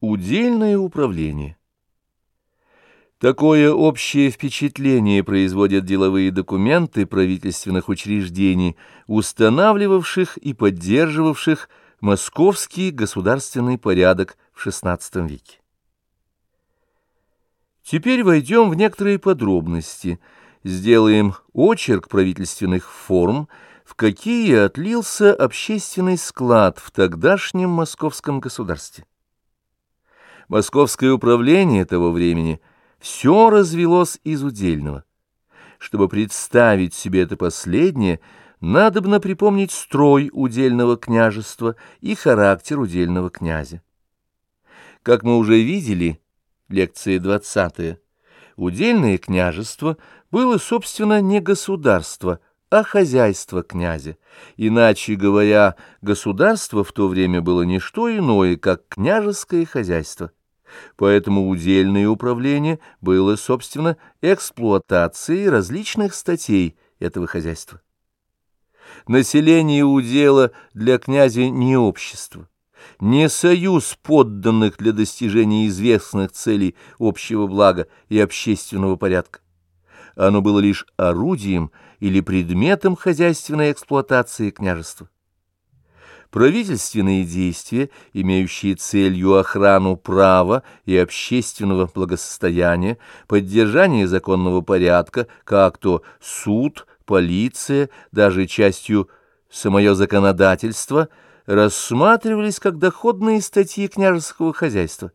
Удельное управление. Такое общее впечатление производят деловые документы правительственных учреждений, устанавливавших и поддерживавших московский государственный порядок в XVI веке. Теперь войдем в некоторые подробности, сделаем очерк правительственных форм, в какие отлился общественный склад в тогдашнем московском государстве. Московское управление того времени все развелось из удельного. Чтобы представить себе это последнее, надобно припомнить строй удельного княжества и характер удельного князя. Как мы уже видели, лекция 20 удельное княжество было, собственно, не государство, а хозяйство князя. Иначе говоря, государство в то время было не что иное, как княжеское хозяйство. Поэтому удельное управление было, собственно, эксплуатацией различных статей этого хозяйства. Население удела для князя не общество, не союз подданных для достижения известных целей общего блага и общественного порядка. Оно было лишь орудием или предметом хозяйственной эксплуатации княжества. Правительственные действия, имеющие целью охрану права и общественного благосостояния, поддержание законного порядка, как то суд, полиция, даже частью самое законодательство, рассматривались как доходные статьи княжеского хозяйства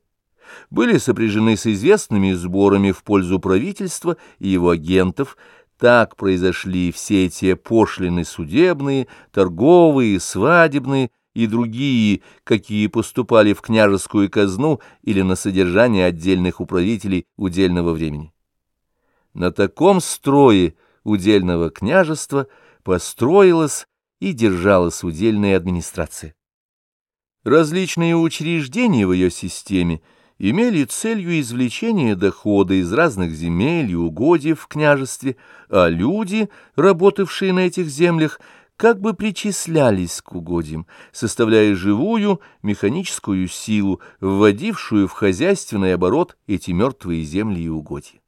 были сопряжены с известными сборами в пользу правительства и его агентов, так произошли все эти пошлины судебные, торговые, свадебные и другие, какие поступали в княжескую казну или на содержание отдельных управителей удельного времени. На таком строе удельного княжества построилась и держалась удельная администрация. Различные учреждения в ее системе – имели целью извлечения дохода из разных земель и угодий в княжестве, а люди, работавшие на этих землях, как бы причислялись к угодьям, составляя живую механическую силу, вводившую в хозяйственный оборот эти мертвые земли и угодья.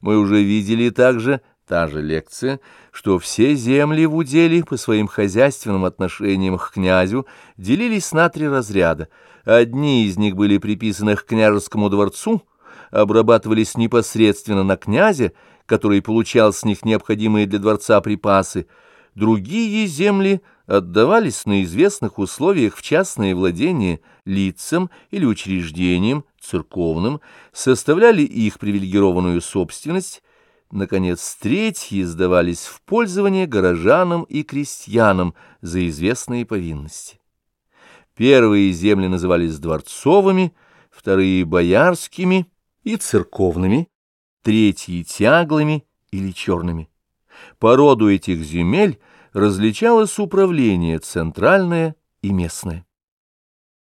Мы уже видели также, та же лекция, что все земли в уделе по своим хозяйственным отношениям к князю делились на три разряда — Одни из них были приписаны к княжескому дворцу, обрабатывались непосредственно на князя, который получал с них необходимые для дворца припасы. Другие земли отдавались на известных условиях в частное владение лицам или учреждениям церковным, составляли их привилегированную собственность, Наконец, третьи сдавались в пользование горожанам и крестьянам за известные повинности. Первые земли назывались дворцовыми, вторые — боярскими и церковными, третьи — тяглыми или черными. По роду этих земель различалось управление центральное и местное.